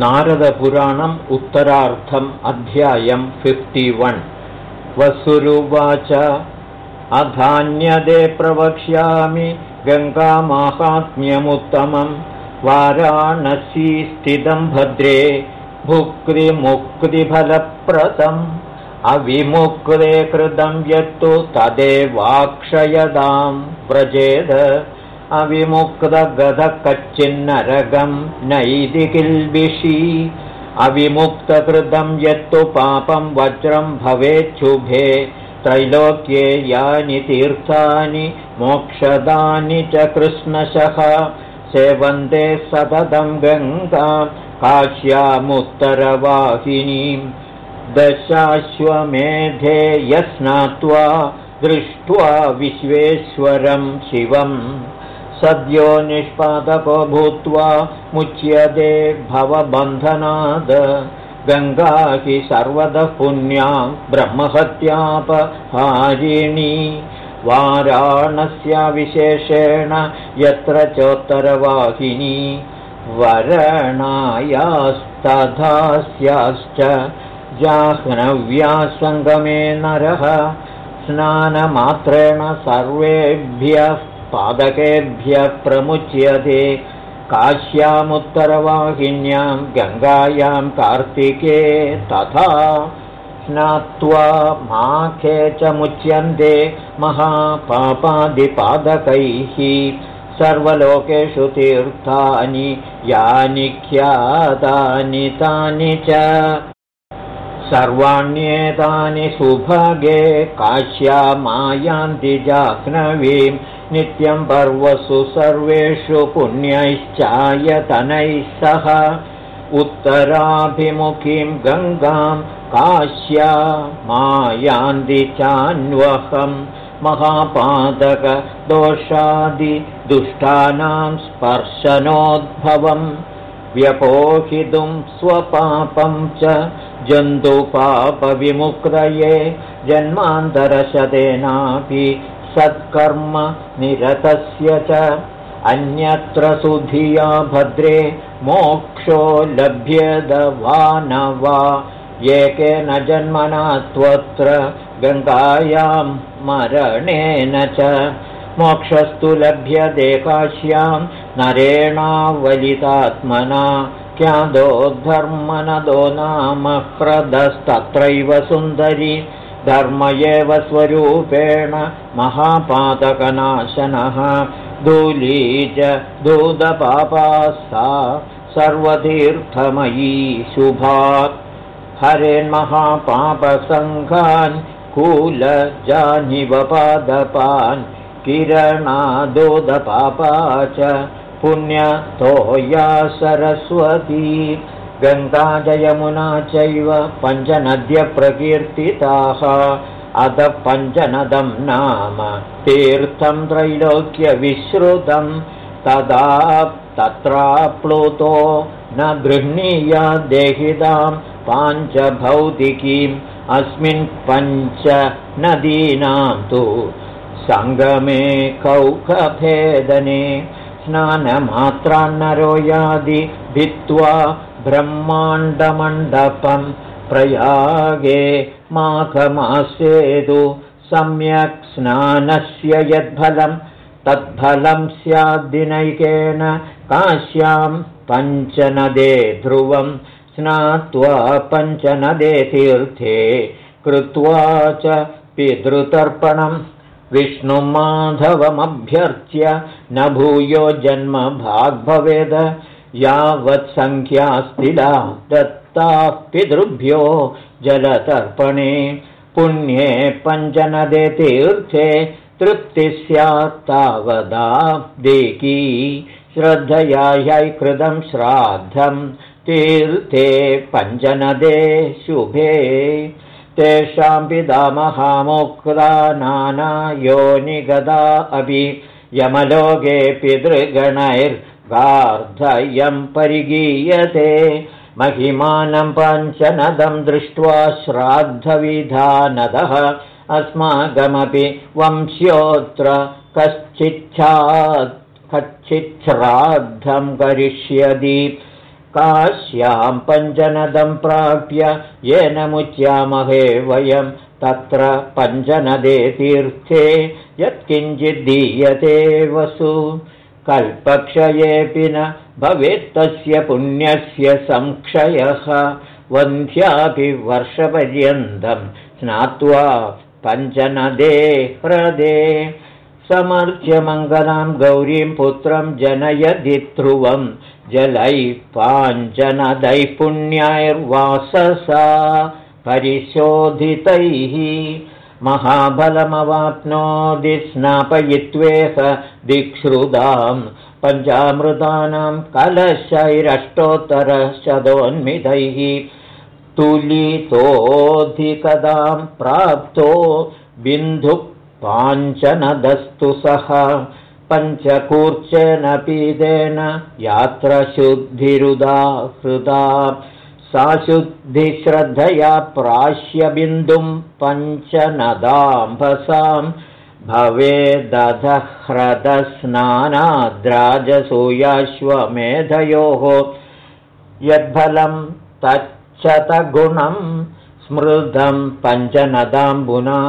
नारदपुराणम् उत्तरार्थम् अध्यायम् fifty one वसुरुवाच अधान्यदे प्रवक्ष्यामि गङ्गामाहात्म्यमुत्तमम् वाराणसी स्थितं भद्रे भुक्तिमुक्तिफलप्रदम् अविमुक्ते कृतं यत्तु तदेवाक्षयदां व्रजेद अविमुक्तगधकच्चिन्नरगं नैदिकिल्बिषी अविमुक्तकृतं यत्तु पापं वज्रं भवेच्छुभे। त्रैलोक्ये यानि तीर्थानि मोक्षदानि च कृष्णशः। सेवन्ते सततं गङ्गा काश्यामुत्तरवाहिनीं। दशाश्वमेधे यस्नात्वा दृष्ट्वा विश्वेश्वरं शिवम् सद्यो निष्पादको भूत्वा मुच्यते भवबन्धनाद्। गङ्गा हि सर्वतः पुण्यां ब्रह्महत्यापहारिणी वाराणस्य विशेषेण यत्र चोत्तरवाहिनी। वरणायास्तथास्याश्च जाह्नव्यासङ्गमे नरः। स्नानमात्रेण सर्वेभ्यः पादकेभ्यः प्रमुच्यते काश्यामुत्तरवाहिन्यां गङ्गायां कार्तिके तथा स्नात्वा माखे च मुच्यन्ते महापापादिपादकैः। सर्वलोकेषु तीर्थानि यानि ख्यातानि तानि च। सर्वाण्येतानि सुभगे काश्यामायान्ति जाह्नवीम् नित्यं पर्वसु सर्वेषु पुण्यैश्चायतनैः सह। उत्तराभिमुखीं गङ्गां काश्या मायान्ति चान्वहं महापादकदोषादिदुष्टानां स्पर्शनोद्भवं। व्यपोहितुं स्वपापं च जन्तुपापविमुक्तये जन्मान्तरशतेनापि सत्कर्म निरतस्य च। अन्यत्र सुधिया भद्रे मोक्षो लभ्यद वा न वा एकेन जन्मना त्वत्र गङ्गायां मरणेन च। मोक्षस्तु लभ्यते काश्यां नरेणावलितात्मना। क्यादो धर्मनदो नाम ह्रदस्तत्रैव सुन्दरी धर्म एव स्वरूपेण महापातकनाशनः। धूली च दूतपापा सा सर्वतीर्थमयी शुभा हरेन्महापापसङ्घान् कूलजानिवपादपान् किरणादोदपापा च पुण्यतोया सरस्वती गङ्गाजयमुना चैव पञ्चनद्यप्रकीर्तिताः। अध पञ्चनदं नाम तीर्थं त्रैलोक्यविश्रुतं तदा तत्राप्लुतो न देहितां पाञ्चभौतिकीम् अस्मिन् पञ्च नदीनां तु सङ्गमे कौकभेदने स्नानमात्रान्नरो यादि भित्त्वा ब्रह्माण्डमण्डपं प्रयागे माघमासेतु सम्यक् स्नानस्य यद्फलं तत्फलं स्याद्दिनैकेन काश्यां पञ्चनदे ध्रुवं स्नात्वा पञ्चनदे तीर्थे कृत्वा च पितृतर्पणं। विष्णुमाधवमभ्यर्च्य न भूयो जन्म भाग्भवेद यावत्सङ्ख्यास्तिला दत्ताः पितृभ्यो जलतर्पणे पुण्ये पञ्चनदे तीर्थे तृप्तिः स्यात् तावदा देकी। श्रद्धया ह्यै कृतं श्राद्धं तीर्थे पञ्चनदे शुभे। तेषां पितामहामोक्ता नाना योनिगदा अपि यमलोके पितृगणैर् गार्धयं परिगीयते। महिमानं पञ्चनदं दृष्ट्वा श्राद्धविधानदः। अस्माकमपि वंश्योऽत्र कश्चिच्छात् कच्चिच्छ्राद्धं करिष्यति काश्यां पञ्चनदं प्राप्य येन मुच्यामहे वयं तत्र पञ्चनदे तीर्थे। यत्किञ्चिद्दीयते वसु कल्पक्षयेऽपि न भवेत्तस्य पुण्यस्य संक्षयः। वन्ध्यापि वर्षपर्यन्तं स्नात्वा पञ्चनदे ह्रदे समर्च्यमङ्गलां गौरीं पुत्रं जनयदि ध्रुवं। जलैः पाञ्चनदैः पुण्यैर्वाससा परिशोधितैः महाबलमवाप्नोदि स्नापयित्वेह दिक्श्रुदां पञ्चामृतानां कलशैरष्टोत्तरशतोन्मितैः तुलितोऽधिकदां प्राप्तो बिन्धुः पाञ्चनदस्तु सः। पञ्चकूर्चेन पीतेन यात्रशुद्धिरुदा हृदा सा शुद्धिश्रद्धया प्राश्यबिन्दुं पञ्चनदाम्भसां भवेदधह्रदस्नानाद्राजसूयाश्वमेधयोः यद्फलं तच्छतगुणं स्मृतं पञ्चनदाम्बुना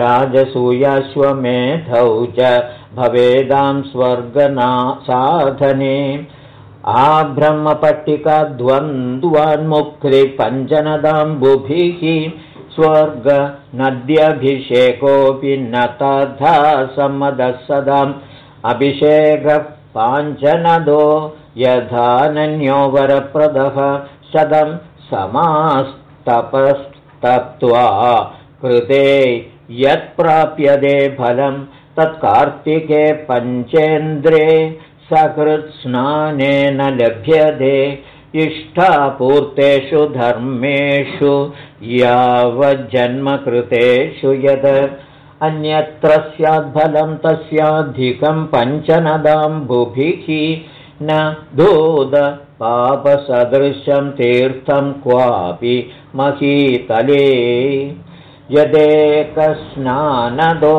राजसूयाश्वमेधौ च भवेदां स्वर्गना साधने आब्रह्मपट्टिकाद्वन्द्वान्मुक्तिपञ्चनदाम्बुभिः स्वर्गनद्यभिषेकोऽपि न तथा सम्मदः सदाम् अभिषेकः पाञ्चनदो यथानन्यो वरप्रदः शतं समास्तपस्तप्त्वा कृते यत्प्राप्यते फलं तत्कार्तिके पञ्चेन्द्रे सकृत्स्नानेन लभ्यते इष्टापूर्तेषु धर्मेषु यावज्जन्मकृतेषु यद्। अन्यत्र स्याद्फलं तस्याधिकं पञ्चनदाम्बुभिः न पापसदृशं तीर्थं क्वापि महीतले। यदेकस्नानदो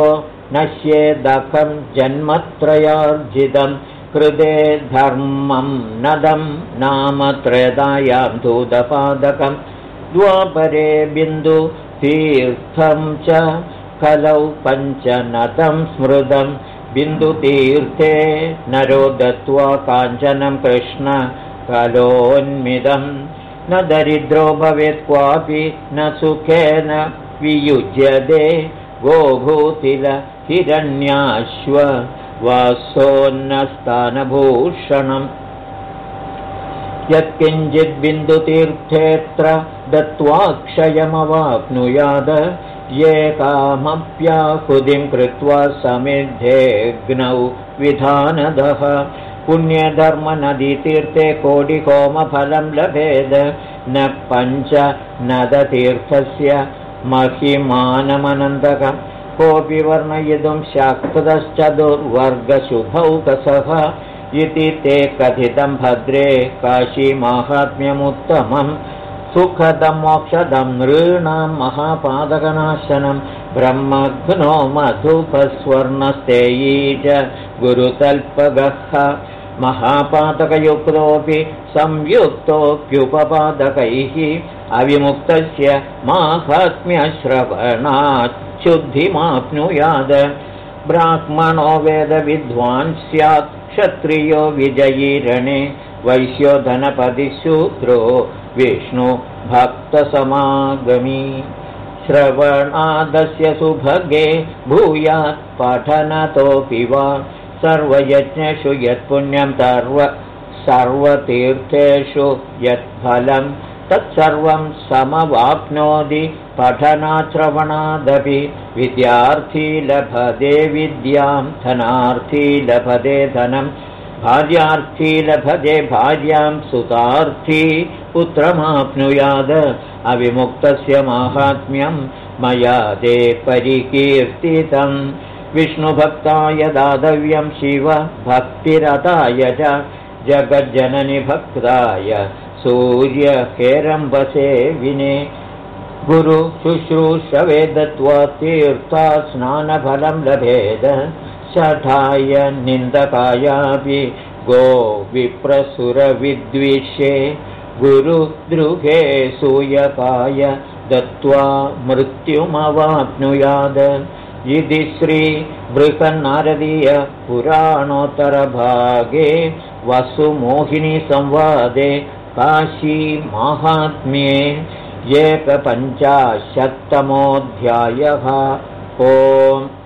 नश्येदखं जन्मत्रयार्जितं कृते धर्मं नदं नाम त्रयदायां दूतपादकं द्वापरे बिन्दुतीर्थं च कलौ पञ्चनदं स्मृतं बिन्दुतीर्थे नरो दत्त्वा काञ्चनं कृष्ण कलोन्मिदम् न दरिद्रो भवेत् क्वापि न सुखेन वियुज्यते। गोभूतिल हिरण्याश्व वासोन्नस्तानभूषणम् यत्किञ्चिद्बिन्दुतीर्थेऽत्र दत्त्वा क्षयमवाप्नुयाद ये कामप्याहुतिं कृत्वा समिद्धेऽग्नौ विधानदः। पुण्यधर्मनदीतीर्थे कोटिहोमफलं लभेद न पञ्च नदतीर्थस्य महिमानमनन्दकं कोऽपि वर्णयितुं शाक्तश्चतुर्वर्गशुभौकसः इति ते कथितं भद्रे काशीमाहात्म्यमुत्तमम्। सुखदं मोक्षदं नृणां महापादकनाशनं ब्रह्मघ्नो मधुपस्वर्णस्तेयी च गुरुतल्पगः। महापातकयुक्तोऽपि संयुक्तोऽप्युपपादकैः अविमुक्तस्य माहात्म्यश्रवणाच्छुद्धिमाप्नुयाद ब्राह्मणो वेदविद्वान् स्यात् क्षत्रियो विजयीरणे वैश्यो धनपतिशूद्रो विष्णुभक्तसमागमी। श्रवणादस्य सुभगे भूयात् पठनतोऽपि वा। सर्वयज्ञेषु यत्पुण्यं सर्व सर्वतीर्थेषु यत्फलं तत्सर्वं समवाप्नोति पठनाश्रवणादपि। विद्यार्थी लभते विद्यां धनार्थी लभते धनं भार्यार्थी लभते भार्यां सुतार्थी पुत्रमाप्नुयाद। अविमुक्तस्य माहात्म्यं मया ते परिकीर्तितम् विष्णुभक्ताय दातव्यं शिव भक्तिरताय च जगज्जननि भक्ताय सूर्यहेरम्बसे विने गुरुशुश्रूषवे दत्त्वा तीर्था स्नानफलं लभेद। शठाय निन्दकायापि गो विप्रसुरविद्विषे गुरुद्रुहे सूयकाय दत्त्वा मृत्युमवाप्नुयाद। इति श्रीबृहन्नारदीयपुराणोत्तरभागे वसुमोहिनीसंवादे काशीमाहात्म्ये एकपञ्चाशत्तमोऽध्यायः। ओम्